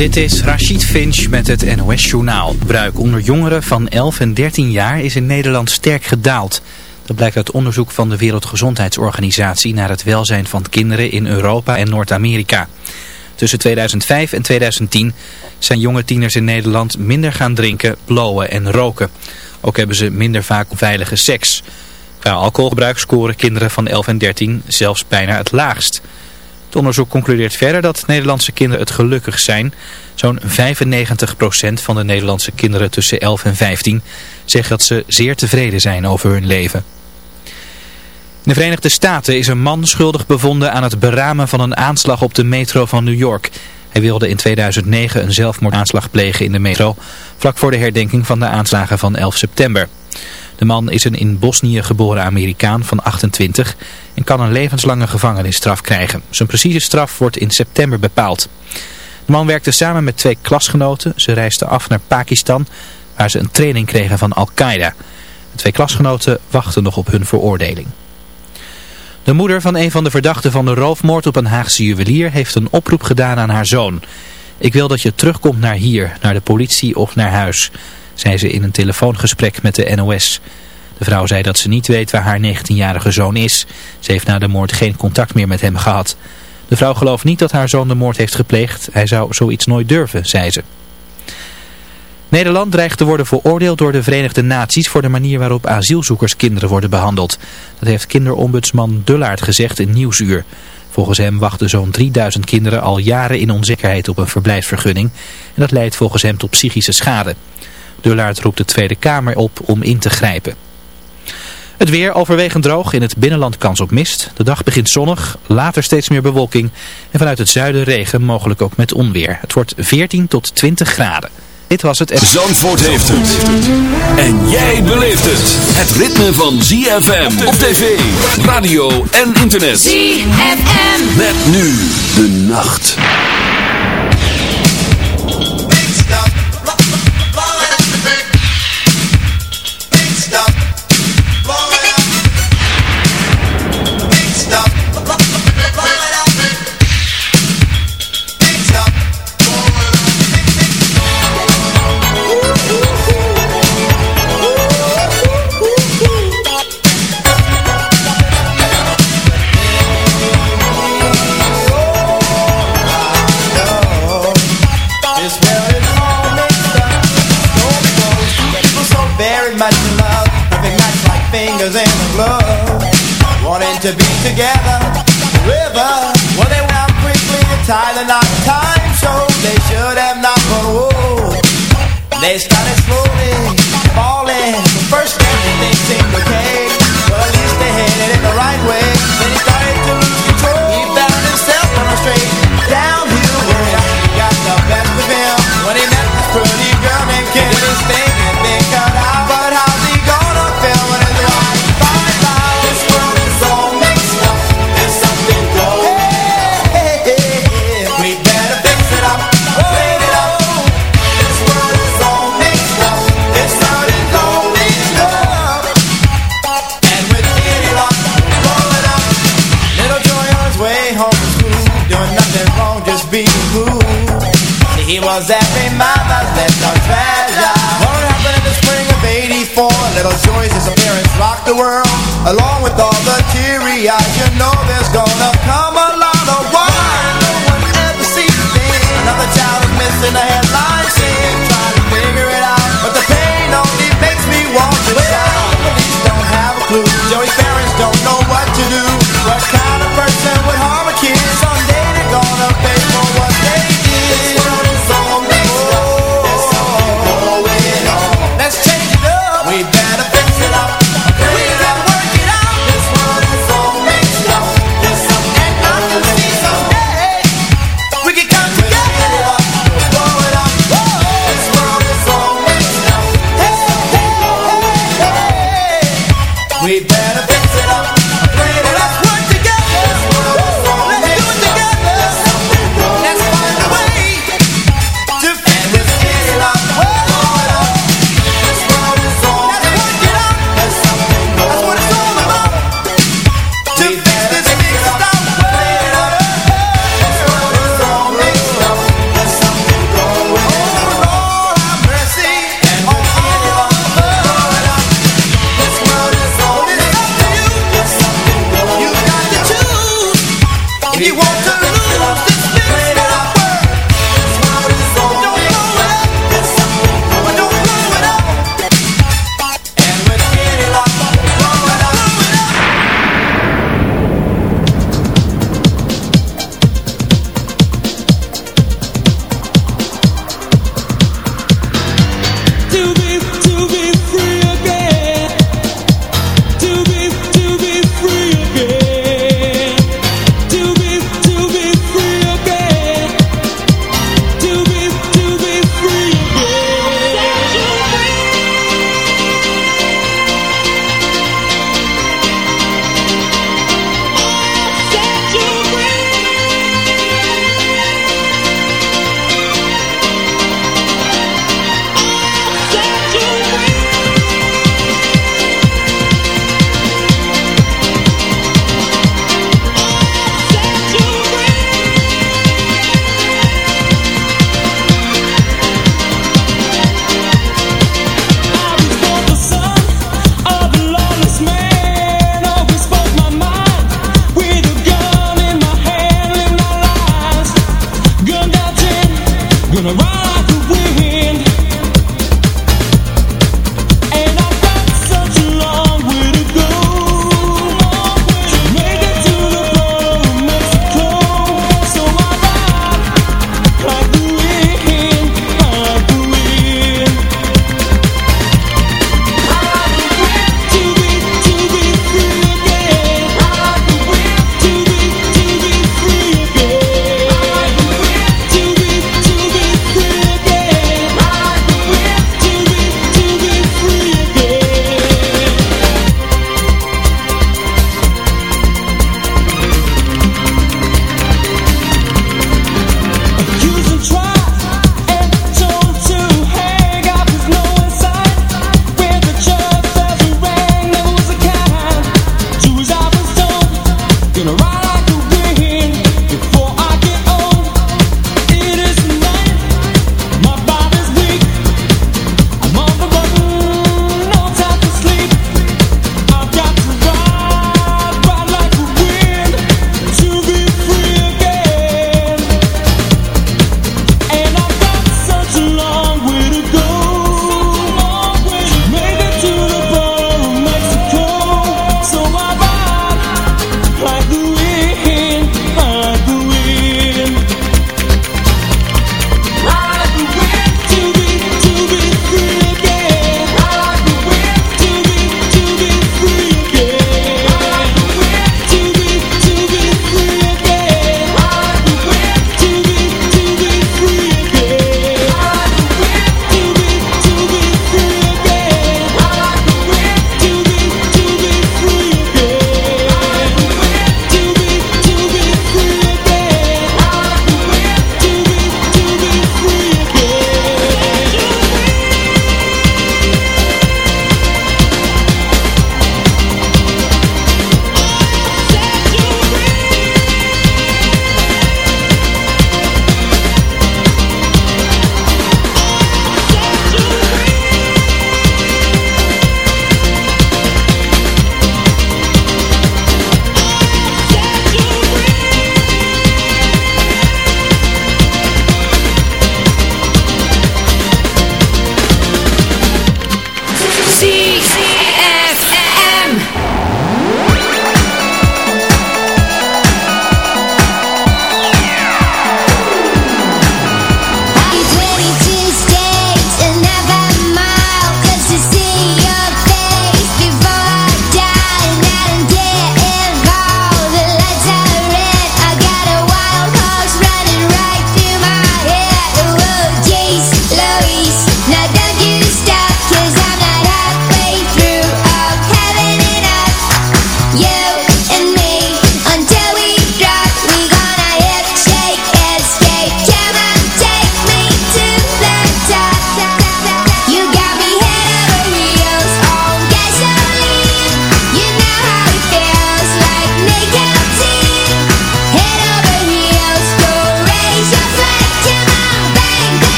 Dit is Rachid Finch met het NOS Journaal. Bruik onder jongeren van 11 en 13 jaar is in Nederland sterk gedaald. Dat blijkt uit onderzoek van de Wereldgezondheidsorganisatie naar het welzijn van kinderen in Europa en Noord-Amerika. Tussen 2005 en 2010 zijn jonge tieners in Nederland minder gaan drinken, blowen en roken. Ook hebben ze minder vaak veilige seks. Qua alcoholgebruik scoren kinderen van 11 en 13 zelfs bijna het laagst. Het onderzoek concludeert verder dat Nederlandse kinderen het gelukkig zijn. Zo'n 95% van de Nederlandse kinderen tussen 11 en 15 zeggen dat ze zeer tevreden zijn over hun leven. In de Verenigde Staten is een man schuldig bevonden aan het beramen van een aanslag op de metro van New York. Hij wilde in 2009 een zelfmoordaanslag plegen in de metro, vlak voor de herdenking van de aanslagen van 11 september. De man is een in Bosnië geboren Amerikaan van 28 en kan een levenslange gevangenisstraf krijgen. Zijn precieze straf wordt in september bepaald. De man werkte samen met twee klasgenoten. Ze reisden af naar Pakistan waar ze een training kregen van Al-Qaeda. De twee klasgenoten wachten nog op hun veroordeling. De moeder van een van de verdachten van de roofmoord op een Haagse juwelier heeft een oproep gedaan aan haar zoon. Ik wil dat je terugkomt naar hier, naar de politie of naar huis zei ze in een telefoongesprek met de NOS. De vrouw zei dat ze niet weet waar haar 19-jarige zoon is. Ze heeft na de moord geen contact meer met hem gehad. De vrouw gelooft niet dat haar zoon de moord heeft gepleegd. Hij zou zoiets nooit durven, zei ze. Nederland dreigt te worden veroordeeld door de Verenigde Naties voor de manier waarop asielzoekers kinderen worden behandeld. Dat heeft kinderombudsman Dullaert gezegd in Nieuwsuur. Volgens hem wachten zo'n 3000 kinderen al jaren in onzekerheid op een verblijfsvergunning. En dat leidt volgens hem tot psychische schade. Dullaert roept de Tweede Kamer op om in te grijpen. Het weer overwegend droog, in het binnenland kans op mist. De dag begint zonnig, later steeds meer bewolking. En vanuit het zuiden regen, mogelijk ook met onweer. Het wordt 14 tot 20 graden. Dit was het... Zandvoort heeft het. En jij beleeft het. Het ritme van ZFM op tv, radio en internet. ZFM. Met nu de nacht. To be together. River, well they went quickly to tie the knot Time so they should have not, but whoa They started slowly falling. First He was every mother's little treasure. What happened in the spring of 84 Little Joy's disappearance rocked the world. Along with all the teary eyes You know there's gonna come a lot of why No one ever sees thing Another child is missing a headline scene. Trying to figure it out But the pain only makes me want to shout. Police don't have a clue. Joey's parents don't know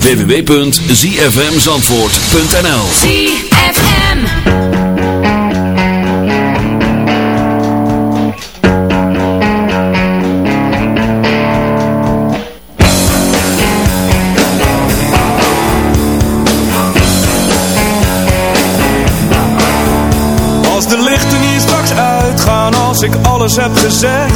www.zfmzandvoort.nl ZFM Als de lichten hier straks uitgaan, als ik alles heb gezegd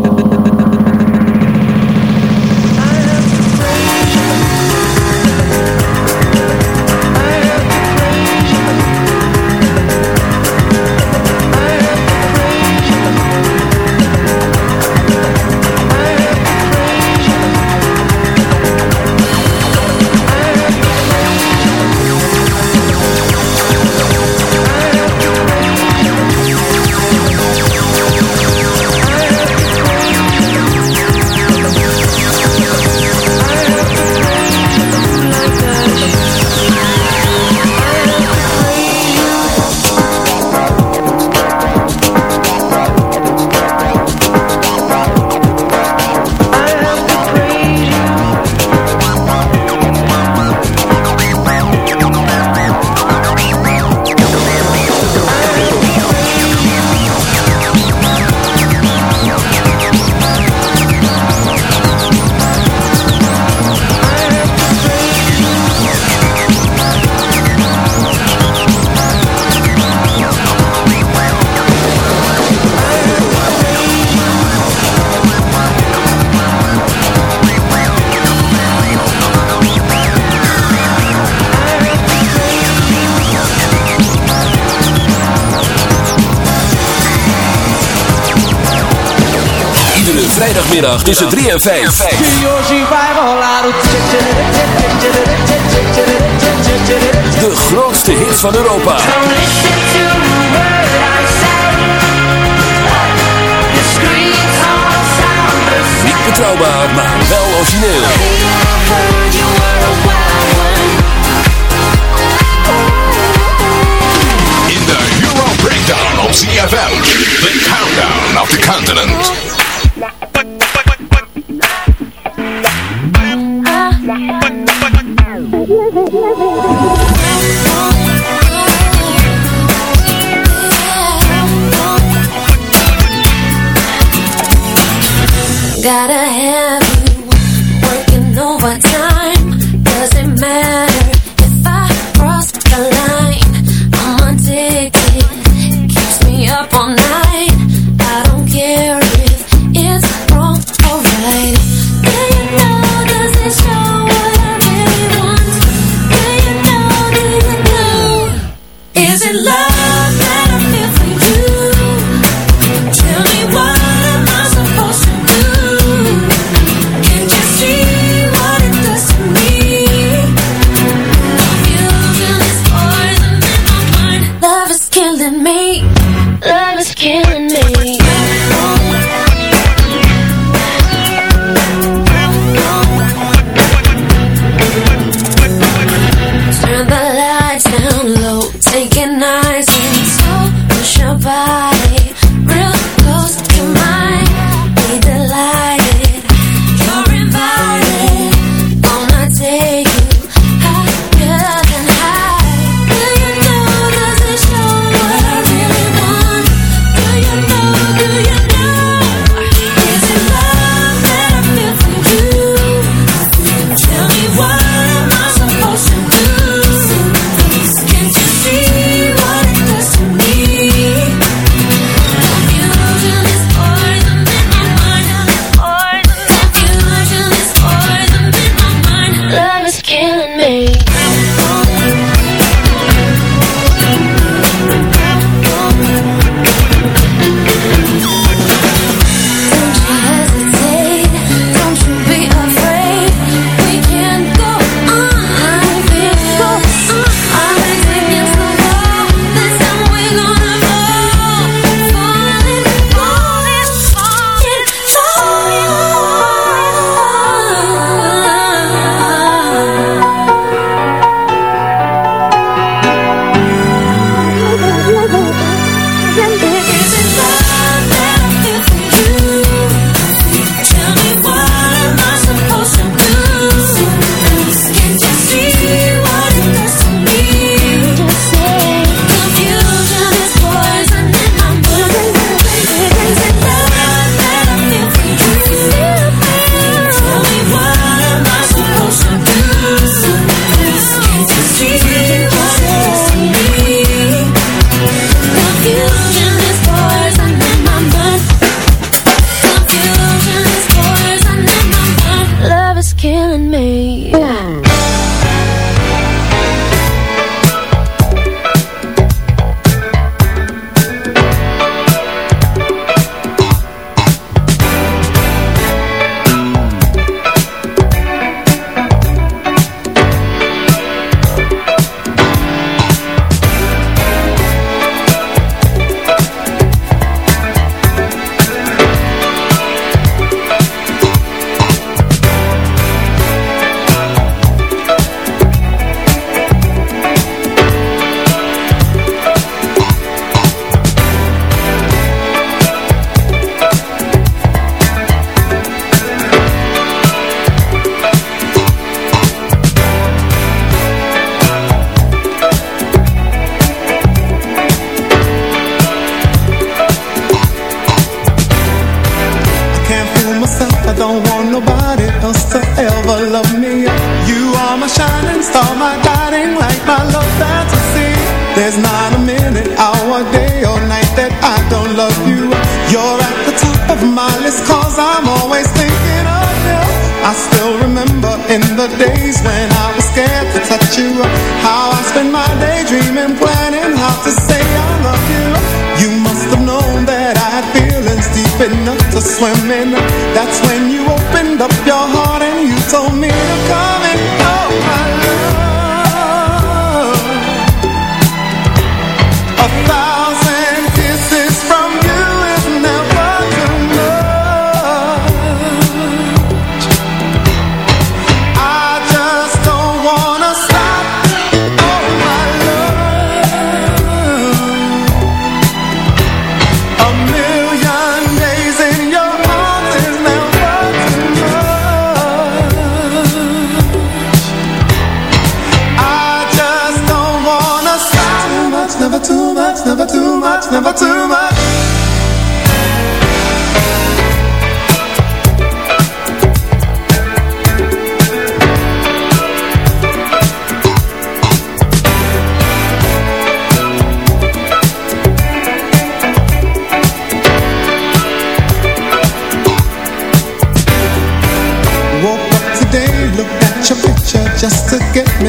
Tussen 3 en 5. De grootste hits van Europa.